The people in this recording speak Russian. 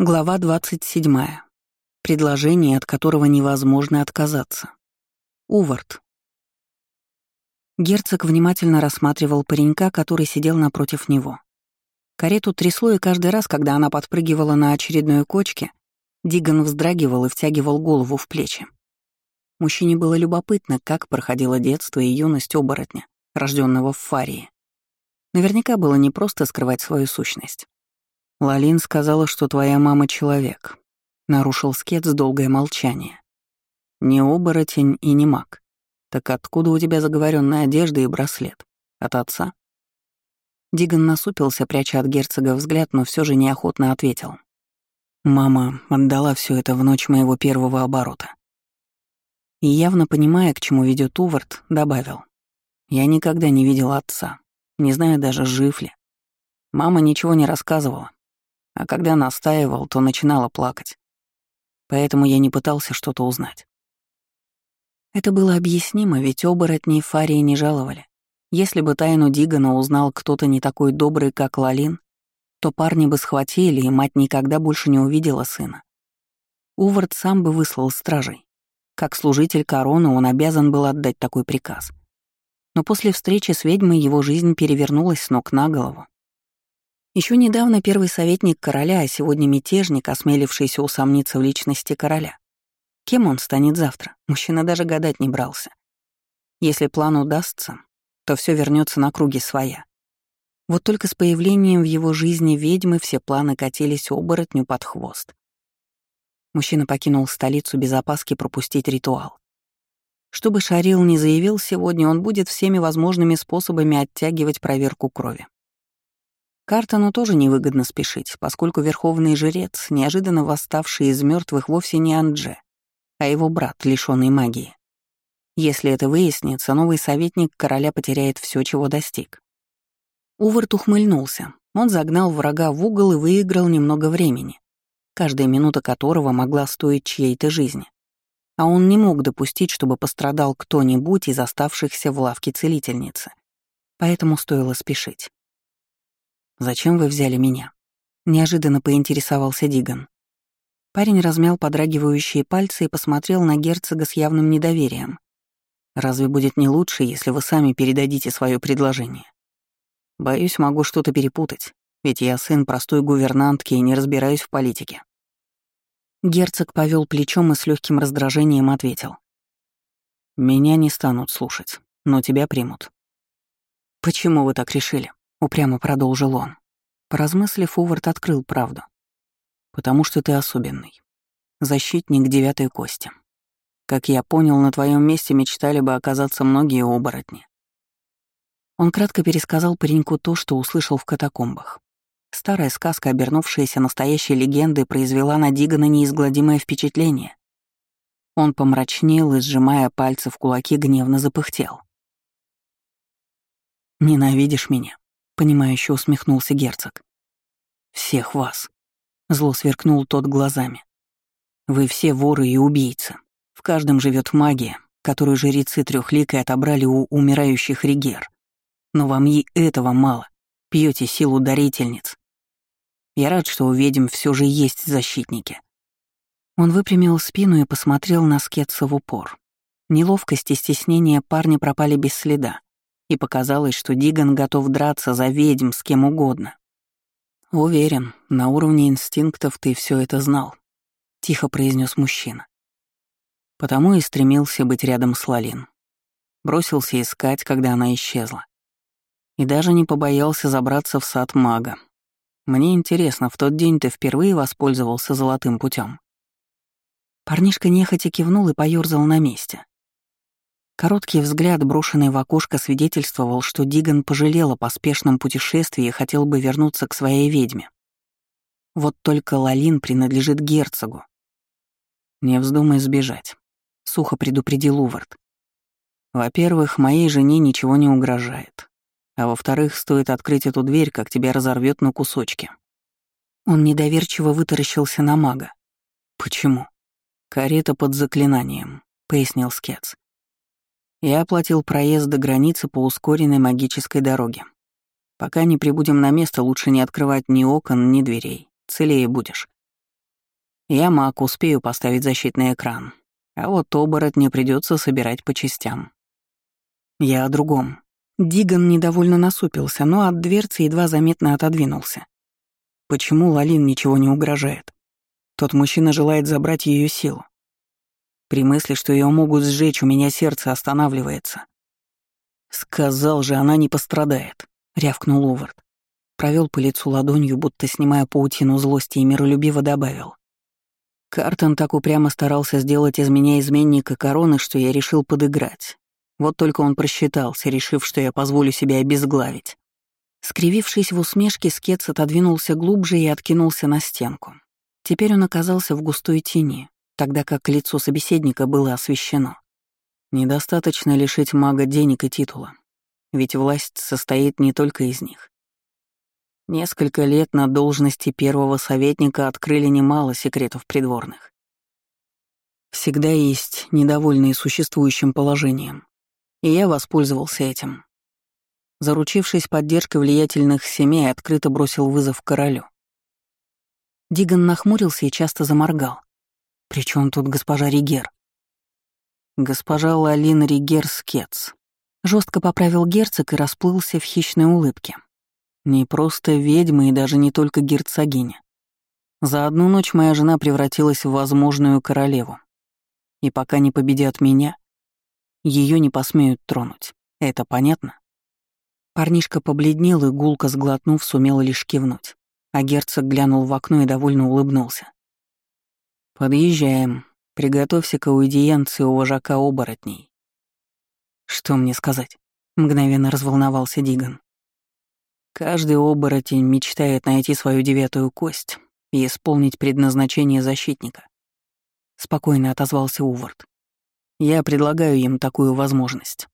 Глава 27. Предложение, от которого невозможно отказаться. Увард. Герцог внимательно рассматривал паренька, который сидел напротив него. Карету трясло, и каждый раз, когда она подпрыгивала на очередной кочке, Диган вздрагивал и втягивал голову в плечи. Мужчине было любопытно, как проходило детство и юность оборотня, рожденного в Фарии. Наверняка было непросто скрывать свою сущность. Лалин сказала, что твоя мама человек. Нарушил скет долгое молчание. Не оборотень и не маг. Так откуда у тебя заговоренная одежда и браслет? От отца? Диган насупился, пряча от герцога взгляд, но все же неохотно ответил. Мама отдала все это в ночь моего первого оборота. И явно понимая, к чему ведет Увард, добавил. Я никогда не видел отца, не знаю даже, жив ли. Мама ничего не рассказывала, а когда настаивал, то начинала плакать. Поэтому я не пытался что-то узнать. Это было объяснимо, ведь оборотней Фарии не жаловали. Если бы тайну Дигана узнал кто-то не такой добрый, как Лалин, то парни бы схватили, и мать никогда больше не увидела сына. Увард сам бы выслал стражей. Как служитель короны он обязан был отдать такой приказ. Но после встречи с ведьмой его жизнь перевернулась с ног на голову. Еще недавно первый советник короля, а сегодня мятежник, осмелившийся усомниться в личности короля. Кем он станет завтра? Мужчина даже гадать не брался. Если план удастся, то все вернется на круги своя. Вот только с появлением в его жизни ведьмы все планы катились оборотню под хвост. Мужчина покинул столицу без опаски пропустить ритуал. Чтобы Шарил не заявил сегодня, он будет всеми возможными способами оттягивать проверку крови. Картону тоже невыгодно спешить, поскольку верховный жрец, неожиданно восставший из мертвых, вовсе не Андже, а его брат, лишенный магии. Если это выяснится, новый советник короля потеряет все, чего достиг. Увард ухмыльнулся. Он загнал врага в угол и выиграл немного времени, каждая минута которого могла стоить чьей-то жизни. А он не мог допустить, чтобы пострадал кто-нибудь из оставшихся в лавке целительницы. Поэтому стоило спешить. «Зачем вы взяли меня?» — неожиданно поинтересовался Диган. Парень размял подрагивающие пальцы и посмотрел на герцога с явным недоверием. «Разве будет не лучше, если вы сами передадите свое предложение? Боюсь, могу что-то перепутать, ведь я сын простой гувернантки и не разбираюсь в политике». Герцог повел плечом и с легким раздражением ответил. «Меня не станут слушать, но тебя примут». «Почему вы так решили?» — упрямо продолжил он. Поразмыслив, Увард открыл правду. «Потому что ты особенный. Защитник девятой кости. Как я понял, на твоем месте мечтали бы оказаться многие оборотни». Он кратко пересказал пареньку то, что услышал в катакомбах. Старая сказка, обернувшаяся настоящей легендой, произвела на Дигана неизгладимое впечатление. Он помрачнел и, сжимая пальцы в кулаки, гневно запыхтел. «Ненавидишь меня?» Понимающе усмехнулся герцог. Всех вас. Зло сверкнул тот глазами. Вы все воры и убийцы. В каждом живет магия, которую жрецы трехликой отобрали у умирающих регер. Но вам и этого мало. Пьете силу дарительниц. Я рад, что у ведьм все же есть защитники. Он выпрямил спину и посмотрел на Скетса в упор. Неловкость и стеснение парня пропали без следа и показалось, что Диган готов драться за ведьм с кем угодно. «Уверен, на уровне инстинктов ты все это знал», — тихо произнес мужчина. Потому и стремился быть рядом с Лалин. Бросился искать, когда она исчезла. И даже не побоялся забраться в сад мага. Мне интересно, в тот день ты впервые воспользовался золотым путем. Парнишка нехотя кивнул и поёрзал на месте. Короткий взгляд, брошенный в окошко, свидетельствовал, что Диган пожалел о поспешном путешествии и хотел бы вернуться к своей ведьме. Вот только Лалин принадлежит герцогу. «Не вздумай сбежать», — сухо предупредил Увард. «Во-первых, моей жене ничего не угрожает. А во-вторых, стоит открыть эту дверь, как тебя разорвет на кусочки». Он недоверчиво вытаращился на мага. «Почему?» «Карета под заклинанием», — пояснил Скетс. Я оплатил проезд до границы по ускоренной магической дороге. Пока не прибудем на место, лучше не открывать ни окон, ни дверей. Целее будешь. Я маг, успею поставить защитный экран. А вот оборотня придется собирать по частям. Я о другом. Диган недовольно насупился, но от дверцы едва заметно отодвинулся. Почему Лалин ничего не угрожает? Тот мужчина желает забрать ее силу. При мысли, что ее могут сжечь, у меня сердце останавливается. «Сказал же, она не пострадает», — рявкнул Увард. Провел по лицу ладонью, будто снимая паутину злости, и миролюбиво добавил. Картон так упрямо старался сделать из меня изменника короны, что я решил подыграть. Вот только он просчитался, решив, что я позволю себе обезглавить. Скривившись в усмешке, Скетс отодвинулся глубже и откинулся на стенку. Теперь он оказался в густой тени, тогда как лицо собеседника было освещено. Недостаточно лишить мага денег и титула, ведь власть состоит не только из них. Несколько лет на должности первого советника открыли немало секретов придворных. Всегда есть недовольные существующим положением, и я воспользовался этим. Заручившись поддержкой влиятельных семей, открыто бросил вызов королю. Диган нахмурился и часто заморгал. «Причем тут госпожа Ригер?» «Госпожа Лалин Ригер Скетс», — жестко поправил герцог и расплылся в хищной улыбке. Не просто ведьма и даже не только герцогиня. За одну ночь моя жена превратилась в возможную королеву. И пока не победят меня, ее не посмеют тронуть. Это понятно? Парнишка побледнел и, гулко сглотнув, сумел лишь кивнуть. А герцог глянул в окно и довольно улыбнулся. «Подъезжаем. Приготовься к аудиенции у вожака оборотней». «Что мне сказать?» — мгновенно разволновался Диган. Каждый оборотень мечтает найти свою девятую кость и исполнить предназначение защитника. Спокойно отозвался Увард. Я предлагаю им такую возможность.